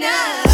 enough.